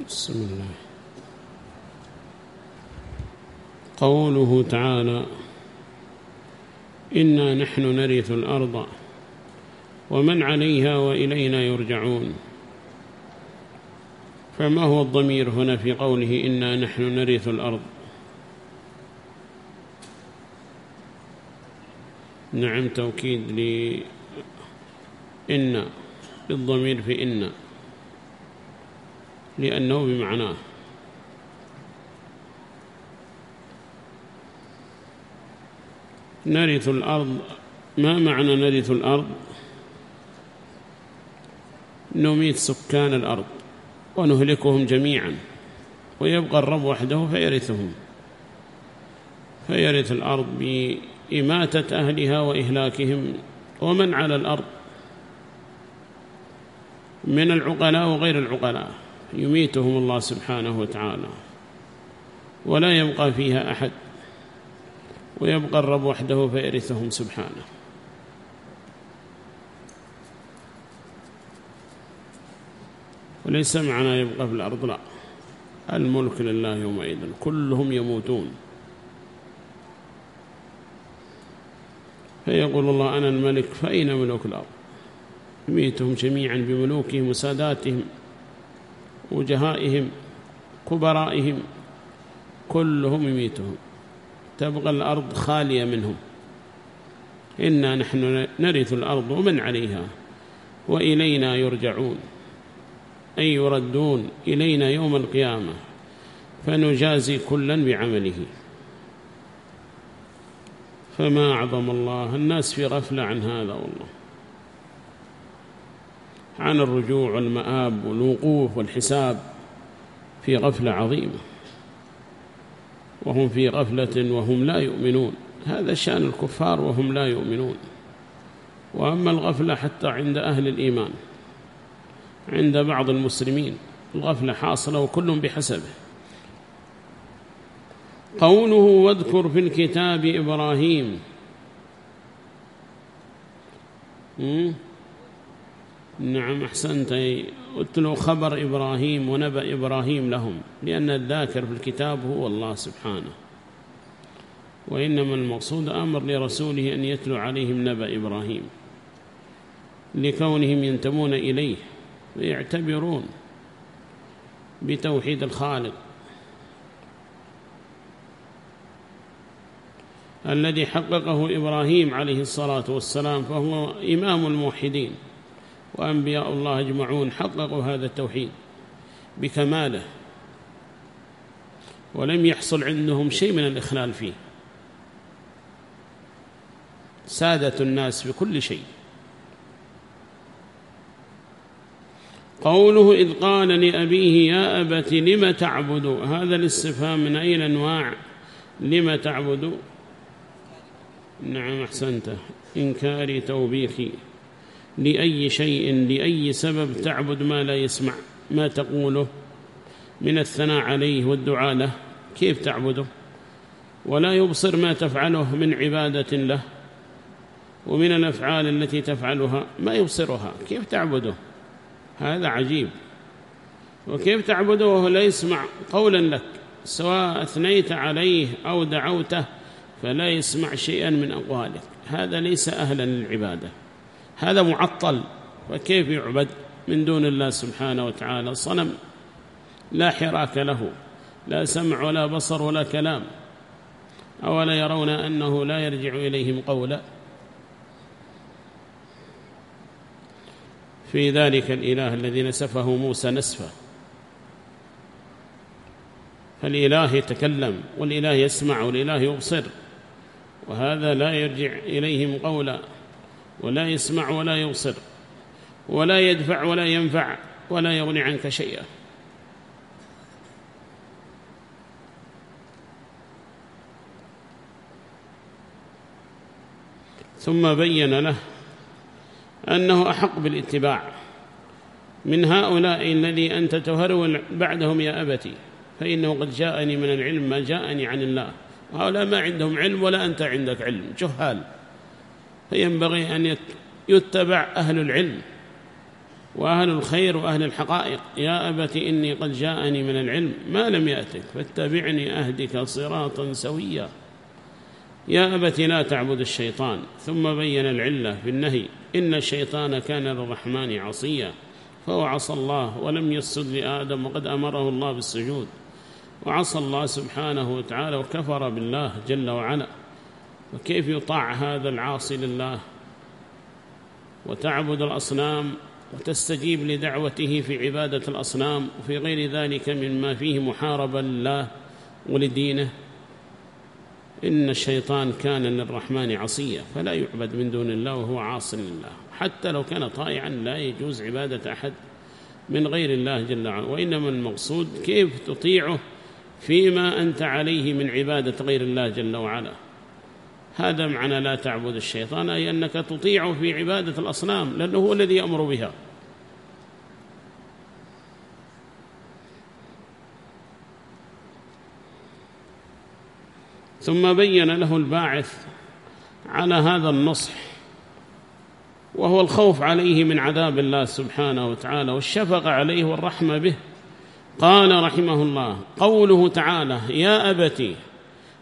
بسم الله. قوله تعالى إنا نحن نرث الأرض ومن عليها وإلينا يرجعون. فما هو الضمير هنا في قوله إنا نحن نرث الأرض نعم توكيد لإن بالضمير في إن. لأنه بمعناه. نرث الأرض ما معنى نرث الأرض؟ نميت سكان الأرض ونهلكهم جميعا ويبقى الرب وحده فيرثهم. فيرث الأرض بإماتة أهلها وإهلاكهم ومن على الأرض؟ من العقلاء وغير العقلاء. يميتهم الله سبحانه وتعالى ولا يبقى فيها أحد ويبقى الرب وحده فيرثهم سبحانه. وليس معنا يبقى في الأرض لا. الملك لله يومئذ كلهم يموتون. فيقول الله أنا الملك فأين ملوك الأرض؟ يميتهم جميعا بملوكهم وساداتهم. وجهائهم كبرائهم كلهم يميتهم. تبقى الأرض خالية منهم. إنا نحن نرث الأرض ومن عليها وإلينا يرجعون. أي يردون إلينا يوم القيامة فنجازي كلا بعمله. فما أعظم الله الناس في غفلة عن هذا والله. عن الرجوع والمآب والوقوف والحساب في غفلة عظيمة. وهم في غفلة وهم لا يؤمنون. هذا شأن الكفار وهم لا يؤمنون. وأما الغفلة حتى عند أهل الإيمان عند بعض المسلمين الغفلة حاصلة وكل بحسبه. قوله واذكر في الكتاب إبراهيم نعم أحسنت. اتلوا خبر إبراهيم ونبأ إبراهيم لهم لأن الذاكر في الكتاب هو الله سبحانه. وإنما المقصود أمر لرسوله أن يتلو عليهم نبأ إبراهيم لكونهم ينتمون إليه ويعتبرون بتوحيد الخالق الذي حققه إبراهيم عليه الصلاة والسلام فهو إمام الموحدين. وأنبياء الله أجمعون حققوا هذا التوحيد بكماله ولم يحصل عندهم شيء من الإخلال فيه. سادة الناس بكل شيء. قوله إذ قال لأبيه يا أبت لم تعبد؟ هذا الاستفهام من أي الأنواع لم تعبد؟ نعم أحسنت. إنكاري توبيخي. لأي شيء لأي سبب تعبد ما لا يسمع ما تقوله. من الثناء عليه والدعاء له. كيف تعبده؟ ولا يبصر ما تفعله من عبادة له. ومن الأفعال التي تفعلها ما يبصرها. كيف تعبده؟ هذا عجيب. وكيف تعبده؟ وهو لا يسمع قولا لك. سواء أثنيت عليه أو دعوته فلا يسمع شيئا من أقوالك. هذا ليس أهلا للعبادة. هذا معطل فكيف يعبد من دون الله سبحانه وتعالى؟ صنم لا حراك له لا سمع ولا بصر ولا كلام. أولا يرون أنه لا يرجع إليهم قولا. في ذلك الإله الذي نسفه موسى نسفه فالإله يتكلم والإله يسمع والإله يبصر. وهذا لا يرجع إليهم قولا. ولا يسمع ولا يبصر ولا يدفع ولا ينفع ولا يغني عنك شيئا. ثم بين له أنه أحق بالاتباع من هؤلاء الذي أنت تهرول بعدهم يا أبتي فإنه قد جاءني من العلم ما جاءني عن الله. هؤلاء ما عندهم علم ولا أنت عندك علم جهال. فينبغي أن يتبع أهل العلم وأهل الخير وأهل الحقائق. يا أبت إني قد جاءني من العلم ما لم يأتك فاتبعني أهدك صراطا سويا. يا أبت لا تعبد الشيطان. ثم بين العلة في النهي إن الشيطان كان للرحمن عصيا فهو عصى الله ولم يسجد لآدم وقد أمره الله بالسجود. وعصى الله سبحانه وتعالى وكفر بالله جل وعلا. وكيف يطاع هذا العاصي لله وتعبد الأصنام وتستجيب لدعوته في عبادة الأصنام وفي غير ذلك مما فيه محاربة لله ولدينه؟ إن الشيطان كان للرحمن عصيا فلا يعبد من دون الله وهو عاص لله. حتى لو كان طائعا لا يجوز عبادة أحد من غير الله جل وعلا وإنما المقصود كيف تطيعه فيما أنت عليه من عبادة غير الله جل وعلا. هذا معنى لا تعبد الشيطان أي أنك تطيعه في عبادة الأصنام لأنه هو الذي يأمر بها. ثم بين له الباعث على هذا النصح وهو الخوف عليه من عذاب الله سبحانه وتعالى والشفقة عليه والرحمة به. قال رحمه الله قوله تعالى يا أبتي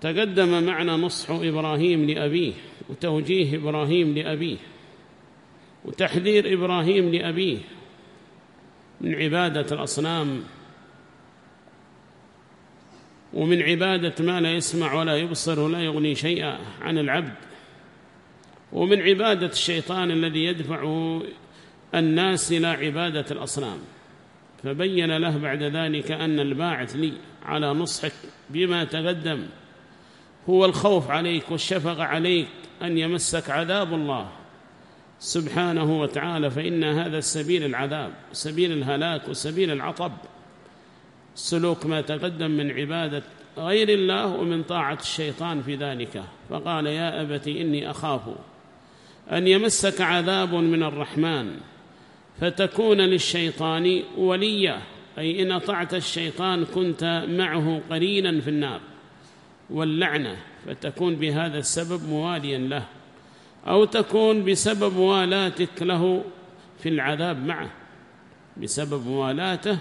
تقدم معنا نصح إبراهيم لأبيه وتوجيه إبراهيم لأبيه وتحذير إبراهيم لأبيه من عبادة الأصنام ومن عبادة ما لا يسمع ولا يبصر ولا يغني شيئا عن العبد ومن عبادة الشيطان الذي يدفع الناس إلى عبادة الأصنام. فبين له بعد ذلك أن الباعث لي على نصحك بما تقدم هو الخوف عليك والشفقة عليك أن يمسك عذاب الله. سبحانه وتعالى فإن هذا السبيل العذاب سبيل الهلاك وسبيل العطب سلوك ما تقدم من عبادة غير الله ومن طاعة الشيطان في ذلك. فقال يا أبت إني أخاف أن يمسك عذاب من الرحمن فتكون للشيطان وليا أي إن طعت الشيطان كنت معه قرينا في النار. واللعنة فتكون بهذا السبب مواليا له أو تكون بسبب موالاتك له في العذاب معه. بسبب موالاته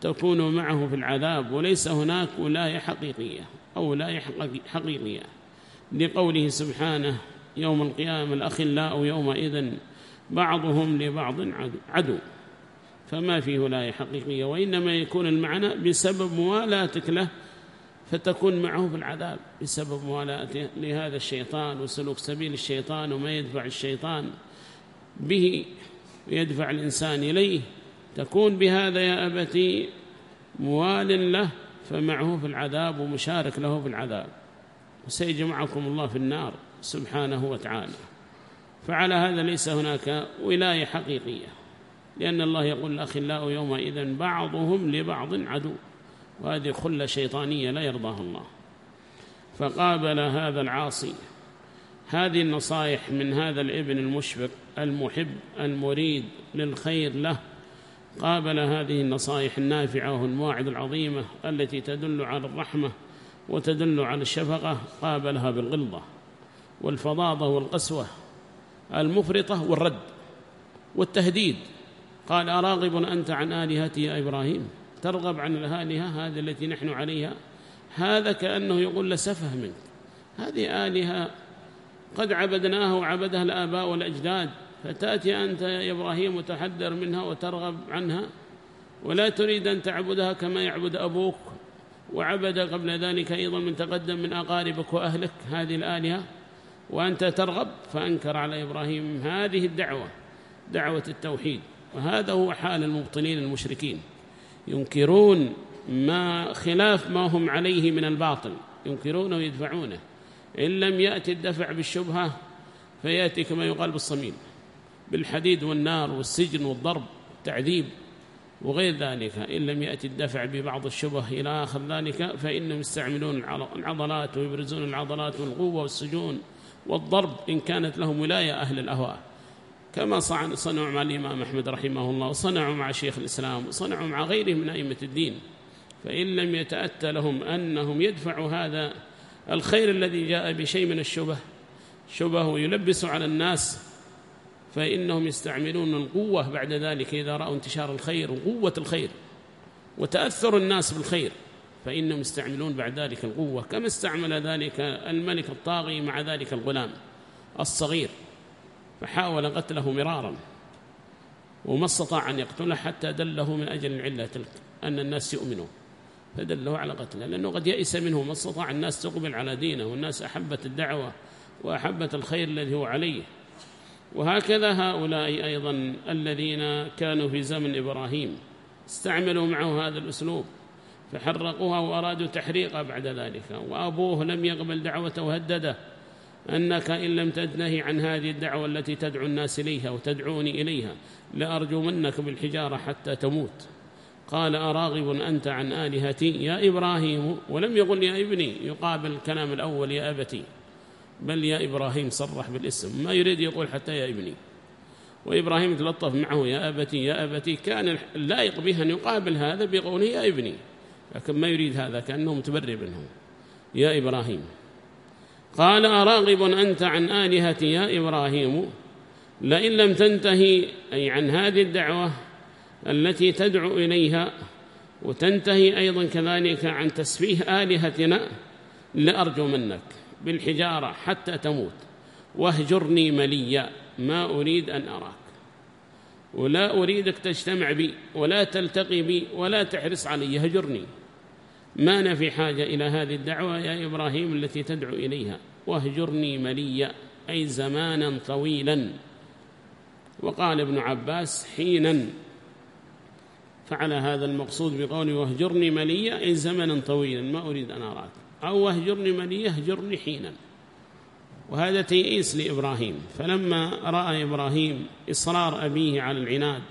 تكون معه في العذاب وليس هناك ولاية حقيقية أو ولاية حقيقية لقوله سبحانه يوم القيامة الأخلاء يومئذ بعضهم لبعض عدو. فما فيه ولاية حقيقية وإنما يكون المعنى بسبب موالاتك له فتكون معه في العذاب بسبب موالاته لهذا الشيطان وسلوك سبيل الشيطان وما يدفع الشيطان به ويدفع الإنسان إليه. تكون بهذا يا أبتي موال له فمعه في العذاب ومشارك له في العذاب. وسيجمعكم الله في النار سبحانه وتعالى. فعلى هذا ليس هناك ولاية حقيقية لأن الله يقول الأخلاء يومئذ بعضهم لبعض عدو. وهذه خلة شيطانية لا يرضاها الله. فقابل هذا العاصي. هذه النصائح من هذا الابن المشفق المحب المريد للخير له. قابل هذه النصائح النافعة والمواعظ العظيمة التي تدل على الرحمة وتدل على الشفقة. قابلها بالغلظة والفظاظة والقسوة المفرطة والرد والتهديد. قال أراغب أنت عن آلهتي يا إبراهيم؟ ترغب عن الآلهة هذه التي نحن عليها هذا كأنه يقول لسفه منك. هذه آلهة قد عبدناها وعبدها الآباء والأجداد فتأتي أنت يا إبراهيم وتحذر منها وترغب عنها ولا تريد أن تعبدها كما يعبد أبوك. وعبد قبل ذلك أيضا من تقدم من أقاربك وأهلك هذه الآلهة. وأنت ترغب فأنكر على إبراهيم هذه الدعوة دعوة التوحيد. وهذا هو حال المبطلين المشركين. ينكرون ما خلاف ما هم عليه من الباطل ينكرونه ويدفعونه. إن لم يأتي الدفع بالشبهة فيأتي كما يقال بالصميم بالحديد والنار والسجن والضرب التعذيب وغير ذلك. إن لم يأتي الدفع ببعض الشبه إلى آخر ذلك فإنهم يستعملون العضلات ويبرزون العضلات والقوة والسجون والضرب إن كانت لهم ولاية أهل الأهواء. كما صنعوا مع الإمام أحمد رحمه الله وصنعوا مع شيخ الإسلام وصنعوا مع غيرهم من أئمة الدين. فإن لم يتأتى لهم أنهم يدفعوا هذا الخير الذي جاء بشيء من الشبه شبه يلبس على الناس فإنهم يستعملون القوة بعد ذلك إذا رأوا انتشار الخير وقوة الخير وتأثر الناس بالخير. فإنهم يستعملون بعد ذلك القوة كما استعمل ذلك الملك الطاغي مع ذلك الغلام الصغير. فحاول قتله مرارا وما استطاع أن يقتله حتى دله من أجل العلة تلك أن الناس يؤمنوا. فدله على قتله لأنه قد يئس منه ما استطاع الناس تقبل على دينه والناس أحبت الدعوة وأحبت الخير الذي هو عليه. وهكذا هؤلاء أيضا الذين كانوا في زمن إبراهيم استعملوا معه هذا الأسلوب فحرقوها وأرادوا تحريقها بعد ذلك وأبوه لم يقبل دعوته وهدده. أنك إن لم تنتهي عن هذه الدعوة التي تدعو الناس إليها وتدعوني إليها لأرجمنك بالحجارة حتى تموت. قال أراغب أنت عن آلهتي؟ يا إبراهيم ولم يقل يا ابني يقابل الكلام الأول يا أبتي. بل يا إبراهيم صرح بالاسم. ما يريد يقول حتى يا ابني. وإبراهيم تلطف معه يا أبتي يا أبتي كان اللائق به أن يقابل هذا بقوله يا ابني. لكن ما يريد هذا كأنه متبرر منه. يا إبراهيم قال أراغب أنت عن آلهتي يا إبراهيم لئن لم تنتهي أي عن هذه الدعوة التي تدعو إليها وتنتهي أيضا كذلك عن تسفيه آلهتنا لأرجو منك بالحجارة حتى تموت واهجرني مليا ما أريد أن أراك. ولا أريدك تجتمع بي ولا تلتقي بي ولا تحرص علي هجرني ما أنا في حاجة إلى هذه الدعوة يا إبراهيم التي تدعو إليها. واهجرني مليا أي زمانا طويلا. وقال ابن عباس حينا. فعل هذا المقصود بقوله واهجرني مليا أي زمنا طويلا ما أريد أن أراك. أو واهجرني مليا اهجرني حينا. وهذا تيئيس لإبراهيم. فلما رأى إبراهيم إصرار أبيه على العناد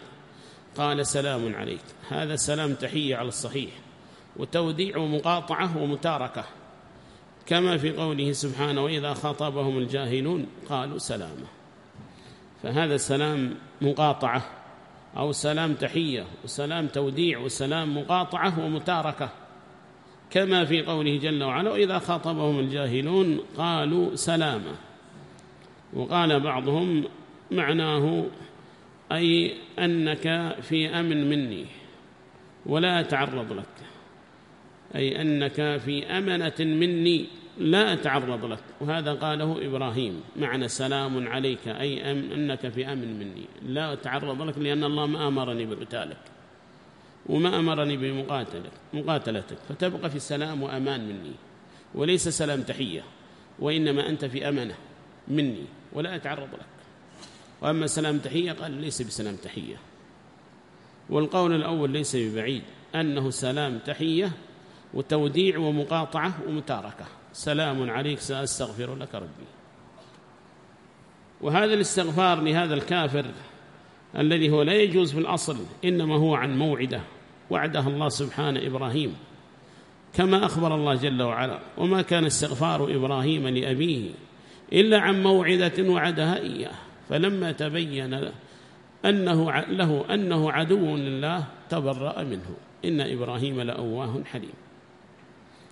قال سلام عليك. هذا سلام تحية على الصحيح. وتوديع ومقاطعة ومتاركة كما في قوله سبحانه وإذا خاطبهم الجاهلون قالوا سلاما. فهذا سلام مقاطعة أو سلام تحية وسلام توديع وسلام مقاطعة ومتاركة كما في قوله جل وعلا وإذا خاطبهم الجاهلون قالوا سلاما. وقال بعضهم معناه أي أنك في أمن مني ولا أتعرض لك. أي أنك في أمنة مني لا أتعرض لك. وهذا قاله إبراهيم معنى سلام عليك أي أنك في أمن مني. لا أتعرض لك لأن الله ما أمرني بقتالك وما أمرني بمقاتلتك مقاتلتك. فتبقى في سلام وأمان مني وليس سلام تحية وإنما أنت في أمنة مني ولا أتعرض لك. وأما سلام تحية قال ليس بسلام تحية. والقول الأول ليس ببعيد أنه سلام تحية وتوديع ومقاطعة ومتاركة. سلام عليك سأستغفر لك ربي. وهذا الاستغفار لهذا الكافر الذي هو لا يجوز في الأصل إنما هو عن موعدة. وعدها الله سبحانه إبراهيم. كما أخبر الله جل وعلا وما كان استغفار إبراهيم لأبيه إلا عن موعدة وعدها إياه. فلما تبين أنه له أنه عدو لله تبرأ منه. إن إبراهيم لأواه حليم.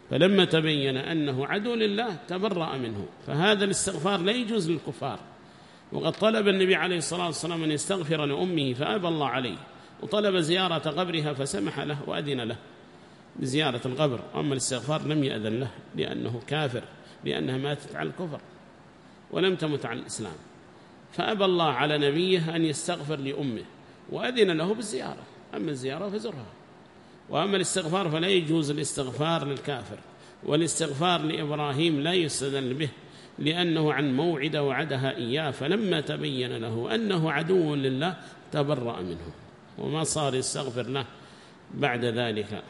فلما تبين أنه عدو لله تبرأ منه. فهذا الاستغفار لا يجوز للكفار. وقد طلب النبي عليه الصلاة والسلام أن يستغفر لأمه فأبى الله عليه. وطلب زيارة قبرها فسمح له وأذن له بزيارة القبر. أما الاستغفار لم يأذن له لأنه كافر لأنها ماتت على الكفر ولم تمت على الإسلام. فأبى الله على نبيه أن يستغفر لأمه وأذن له بالزيارة. أما الزيارة فزرها. وأما الاستغفار فلا يجوز الاستغفار للكافر والاستغفار لإبراهيم لا يستدل به لأنه عن موعد وعدها إياه فلما تبين له أنه عدو لله تبرأ منه. وما صار يستغفر له بعد ذلك.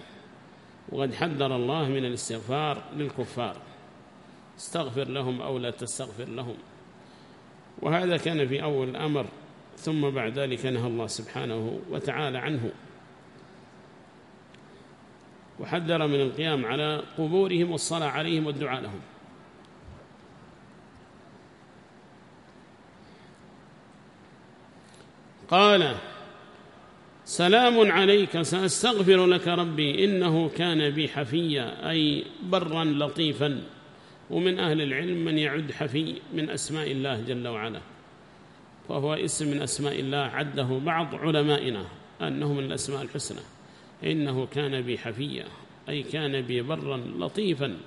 وقد حذر الله من الاستغفار للكفار. استغفر لهم أو لا تستغفر لهم. وهذا كان في أول الأمر ثم بعد ذلك نهى الله سبحانه وتعالى عنه. وحذر من القيام على قبورهم والصلاة عليهم والدعاء لهم. قال سلام عليك سأستغفر لك ربي إنه كان بي حفيا أي برا لطيفا. ومن أهل العلم من يعد حفي من أسماء الله جل وعلا. وهو اسم من أسماء الله عده بعض علمائنا أنه من الأسماء الحسنى. إنه كان بي حفيا أي كان بي برا لطيفا.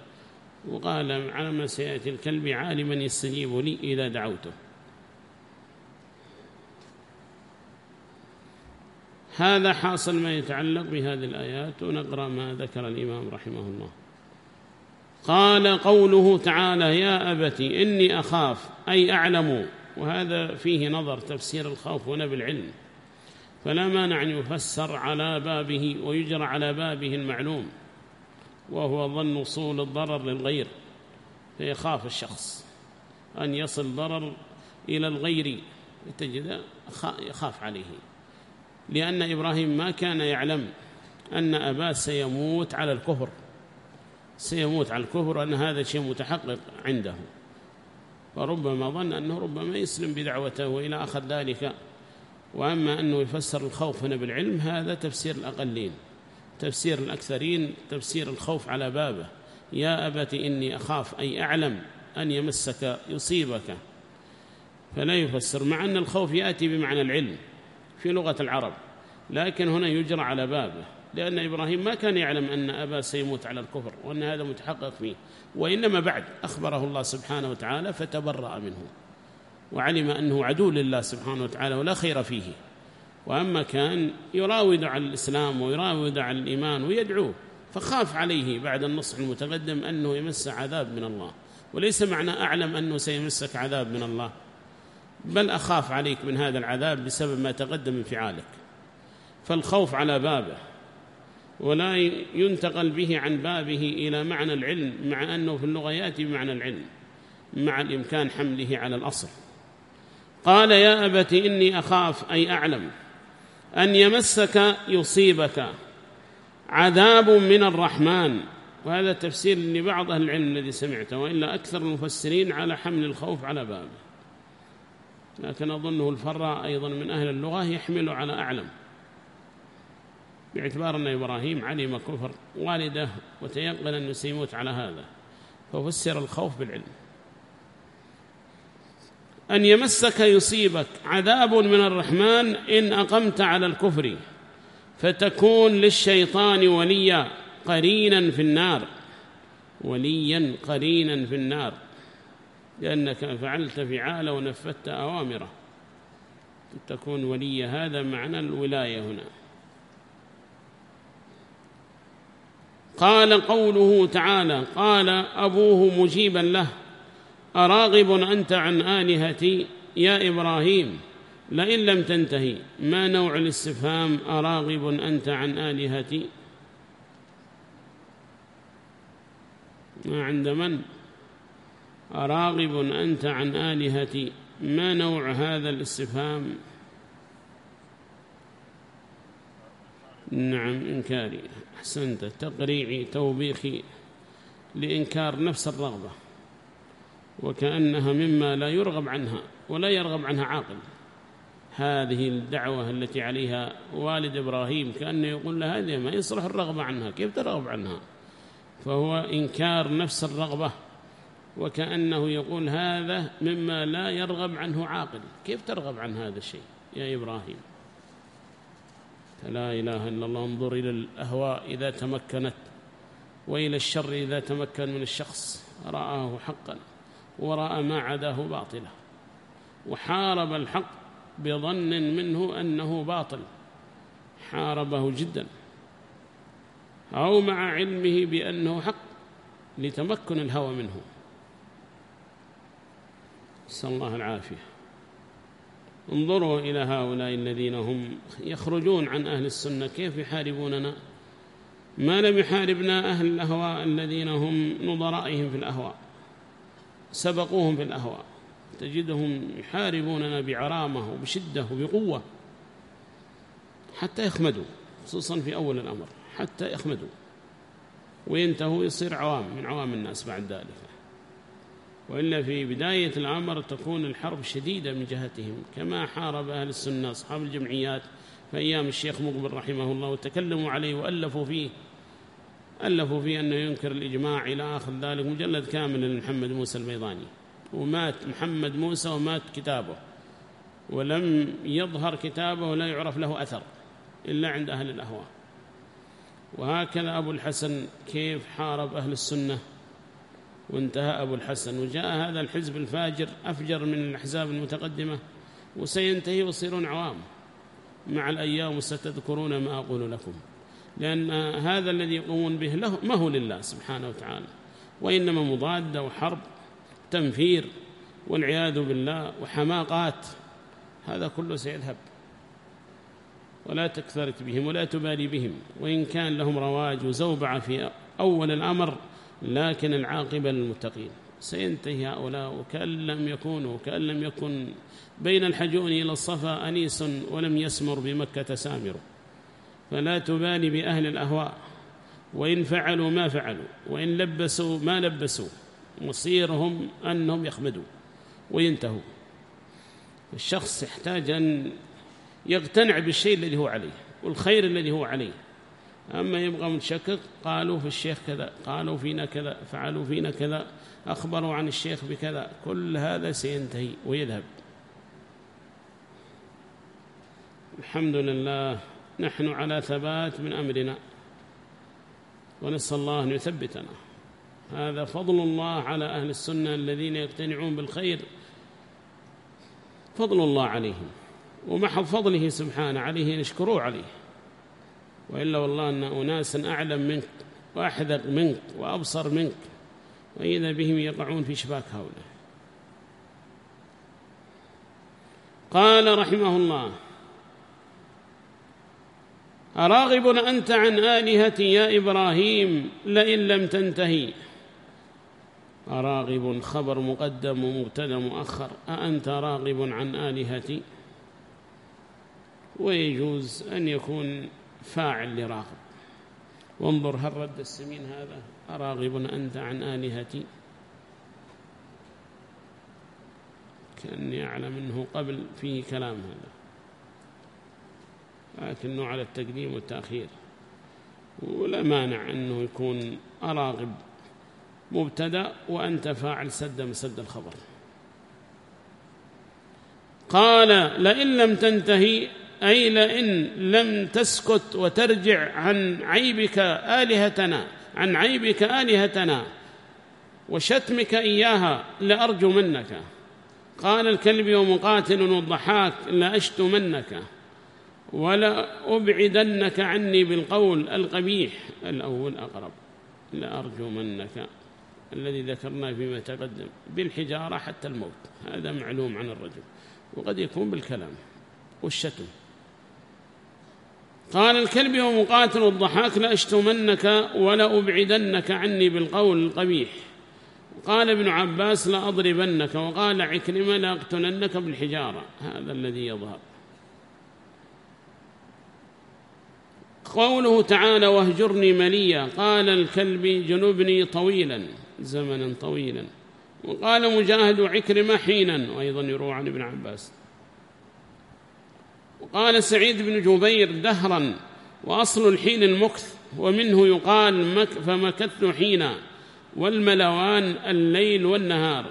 وقال على ما سيأتي الكلب عالما يستجيب لي إذا دعوته. هذا حاصل ما يتعلق بهذه الآيات ونقرأ ما ذكر الإمام رحمه الله. قال قوله تعالى يا أبت إني أخاف أي أعلم. وهذا فيه نظر تفسير الخوف هنا بالعلم فلا مانع أن يفسر على بابه ويجرى على بابه المعلوم وهو ظن وصول الضرر للغير فيخاف الشخص أن يصل ضرر إلى الغير تجد يخاف عليه. لأن إبراهيم ما كان يعلم أن أباه سيموت على الكفر سيموت على الكفر وأن هذا شيء متحقق عنده. فربما ظن أنه ربما يسلم بدعوته وإلى آخر ذلك. وأما أنه يفسر الخوف هنا بالعلم هذا تفسير الأقلين. تفسير الأكثرين تفسير الخوف على بابه. يا أبت إني أخاف أي أعلم أن يمسك يصيبك. فلا يفسر مع أن الخوف يأتي بمعنى العلم في لغة العرب. لكن هنا يجرى على بابه لأن إبراهيم ما كان يعلم أن أبا سيموت على الكفر وأن هذا متحقق فيه. وإنما بعد أخبره الله سبحانه وتعالى فتبرأ منه. وعلم أنه عدو لله سبحانه وتعالى ولا خير فيه. وأما كان يراود على الإسلام ويراود على الإيمان ويدعوه فخاف عليه بعد النصح المتقدم أنه يمس عذاب من الله. وليس معنى أعلم أنه سيمسك عذاب من الله. بل أخاف عليك من هذا العذاب بسبب ما تقدم من فعالك. فالخوف على بابه ولا ينتقل به عن بابه إلى معنى العلم مع أنه في اللغة يأتي بمعنى العلم مع الإمكان حمله على الأصل. قال يا أبت إني أخاف أي أعلم. أن يمسك يصيبك. عذاب من الرحمن. وهذا تفسير لبعض أهل العلم الذي سمعته وإلا أكثر المفسرين على حمل الخوف على بابه. لكن أظنه الفراء أيضا من أهل اللغة يحمل على أعلم. باعتبار أن إبراهيم علم كفر والده وتيقن أنه سيموت على هذا. ففسر الخوف بالعلم. أن يمسك يصيبك عذاب من الرحمن إن أقمت على الكفر فتكون للشيطان وليا قرينا في النار وليا قرينا في النار لأنك فعلت فعال ونفذت أوامره. تكون ولي هذا معنى الولاية هنا. قال قوله تعالى قال أبوه مجيبا له أراغب أنت عن آلهتي يا إبراهيم؟ لئن لم تنتهي ما نوع الاستفهام أراغب أنت عن آلهتي؟ ما عند من؟ أراغب أنت عن آلهتي ما نوع هذا الاستفهام؟ نعم إنكاري أحسنت تقريعي توبيخي لإنكار نفس الرغبة. وكأنها مما لا يرغب عنها ولا يرغب عنها عاقل. هذه الدعوة التي عليها والد إبراهيم كأنه يقول له هذه ما يصلح الرغبة عنها كيف ترغب عنها؟ فهو إنكار نفس الرغبة وكأنه يقول هذا مما لا يرغب عنه عاقل. كيف ترغب عن هذا الشيء يا إبراهيم؟ لا إله إلا الله انظر إلى الأهواء إذا تمكنت وإلى الشر إذا تمكن من الشخص رآه حقا. ورأى ما عداه باطلا وحارب الحق بظن منه أنه باطل حاربه جدا أو مع علمه بأنه حق لتمكن الهوى منه. نسأل الله العافية. انظروا إلى هؤلاء الذين هم يخرجون عن أهل السنة كيف يحاربوننا؟ ما لم يحاربنا أهل الأهواء الذين هم نظرائهم في الأهواء. سبقوهم في الأهواء. تجدهم يحاربوننا بعرامة وبشدة وبقوة حتى يخمدوا خصوصا في أول الأمر حتى يخمدوا. وينتهوا يصير عوام من عوام الناس بعد ذلك. وإلا في بداية الأمر تكون الحرب شديدة من جهتهم كما حارب أهل السنة أصحاب الجمعيات في أيام الشيخ مقبل رحمه الله وتكلموا عليه وألفوا فيه. ألفوا فيه أنه ينكر الإجماع إلى آخر ذلك مجلد كامل لمحمد موسى البيضاني ومات محمد موسى ومات كتابه. ولم يظهر كتابه ولا يعرف له أثر إلا عند أهل الأهواء. وهكذا أبو الحسن كيف حارب أهل السنة؟ وانتهى أبو الحسن. وجاء هذا الحزب الفاجر أفجر من الأحزاب المتقدمة. وسينتهي ويصيرون عوام. مع الأيام وستذكرون ما أقول لكم. لأن هذا الذي يقومون به له ما هو لله سبحانه وتعالى. وإنما مضادة وحرب تنفير والعياذ بالله وحماقات. هذا كله سيذهب. ولا تكثرت بهم ولا تبالي بهم. وإن كان لهم رواج وزوبعة في أول الأمر لكن العاقبة للمتقين. سينتهي هؤلاء وكأن لم يكونوا كأن لم يكن. بين الحجون إلى الصفا أنيس ولم يسمر بمكة سامر. فلا تبالي بأهل الأهواء. وإن فعلوا ما فعلوا وإن لبسوا ما لبسوا مصيرهم أنهم يخمدوا وينتهوا. الشخص يحتاج أن يقتنع بالشيء الذي هو عليه والخير الذي هو عليه. أما يبغى متشكك قالوا في الشيخ كذا قالوا فينا كذا فعلوا فينا كذا أخبروا عن الشيخ بكذا كل هذا سينتهي ويذهب. الحمد لله نحن على ثبات من أمرنا. ونسأل الله أن يثبتنا. هذا فضل الله على أهل السنة الذين يقتنعون بالخير. فضل الله عليهم. ومحض فضله سبحانه عليه نشكروه عليه. وإلا والله أن أناسا أعلم منك وأحذق منك وأبصر منك. وإذا بهم يقعون في شباك هؤلاء. قال رحمه الله أراغب أنت عن آلهتي يا إبراهيم لئن لم تنتهي. أراغب خبر مقدم ومبتدأ مؤخر. أأنت راغب عن آلهتي ويجوز أن يكون فاعل لراغب. وانظر هل رد السمين هذا؟ أراغب أنت عن آلهتي كأني أعلم أنه قبل فيه كلام هذا. لكنه على التقديم والتأخير. ولا مانع أنه يكون أراغب مبتدأ وأنت فاعل سد مسد الخبر. قال لئن لم تنتهي أي لئن لم تسكت وترجع عن عيبك آلهتنا عن عيبك آلهتنا وشتمك إياها لأرجو منك قال الكلب ومقاتل والضحاك لأشتمنك. ولا أبعدنك عني بالقول القبيح الأول أقرب لأرجمنك الذي ذكرناه فيما تقدم بالحجارة حتى الموت هذا معلوم عن الرجل وقد يكون بالكلام والشتم قال الكلب ومقاتل الضحاك لأشتمنك ولا أبعدنك عني بالقول القبيح. قال ابن عباس لأضربنك وقال عكرمة لأقتلنك بالحجارة هذا الذي يظهر. قوله تعالى واهجرني مليا قال الكلب جنبني طويلا زمنا طويلا. وقال مجاهد عكرمة حينا وأيضا يروى عن ابن عباس. وقال سعيد بن جبير دهرا وأصل الحين المكث ومنه يقال مك فمكثت حينا والملوان الليل والنهار.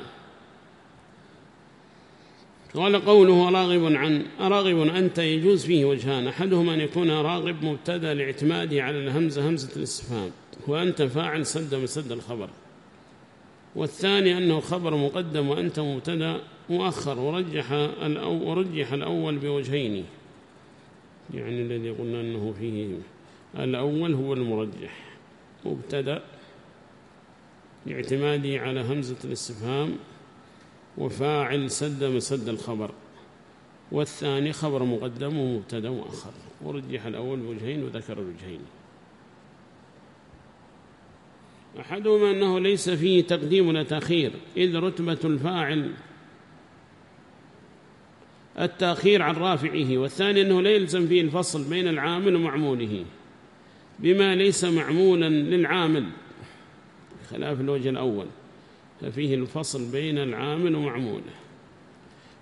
قال قوله راغب عن راغب أنت يجوز فيه وجهان أحدهما أن يكون راغب مبتدأ لاعتماده على الهمزة همزة الاستفهام وأنت فاعل سد مسد الخبر. والثاني أنه خبر مقدم وأنت مبتدأ مؤخر ورجح الأول, ورجح الأول بوجهين. يعني الذي قلنا أنه فيه الأول هو المرجح مبتدأ لاعتماده على همزة الاستفهام وفاعل سد مسد الخبر والثاني خبر مقدم ومبتدأ مؤخر ورجح الأول بوجهين وذكر الوجهين أحدهما أنه ليس فيه تقديم ولا تأخير إذ رتبة الفاعل التأخير عن رافعه والثاني أنه لا يلزم فيه الفصل بين العامل ومعموله بما ليس معمولا للعامل خلاف الوجه الأول. ففيه الفصل بين العامل ومعموله.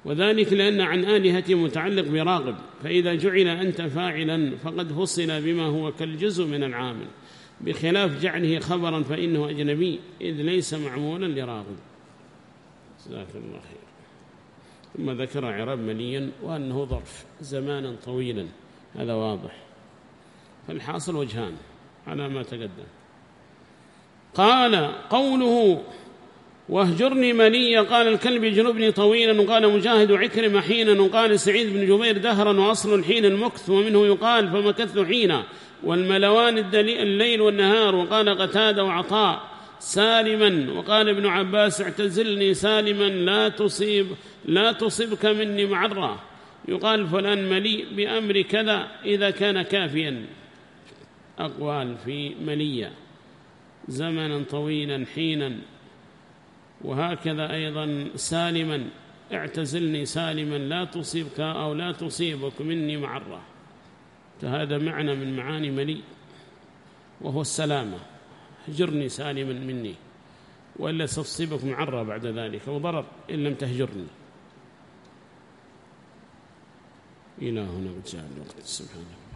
وذلك لأن عن آلهة متعلق براغب فإذا جعل أنت فاعلا فقد فصل بما هو كالجزء من العامل بخلاف جعله خبرا فإنه أجنبي إذ ليس معمولا لراغب. جزاك الله خير. ثم ذكر عرب مليا وأنه ظرف زمانا طويلا. هذا واضح. فالحاصل وجهان على ما تقدم. قال قوله واهجرني مليا قال الكلب جنبني طويلا وقال مجاهد عكرم حينا وقال سعيد بن جبير دهرا وأصل حين المكث ومنه يقال فمكثت حينا والملوان الليل والنهار وقال قتاد وعطاء سالما وقال ابن عباس اعتزلني سالما لا تصيب لا تصبك مني معرة. يقال فلان مليء بأمر كذا إذا كان كافيا. أقوال في مليا زمنا طويلا حينا. وهكذا أيضا سالما اعتزلني سالما لا تصيبك أو لا تصيبك مني معرة. فهذا معنى من معاني ملي وهو السلامة. هجرني سالما مني. وإلا ستصيبك معرة بعد ذلك وضرر إن لم تهجرني. إلى هنا الوقت. سبحانه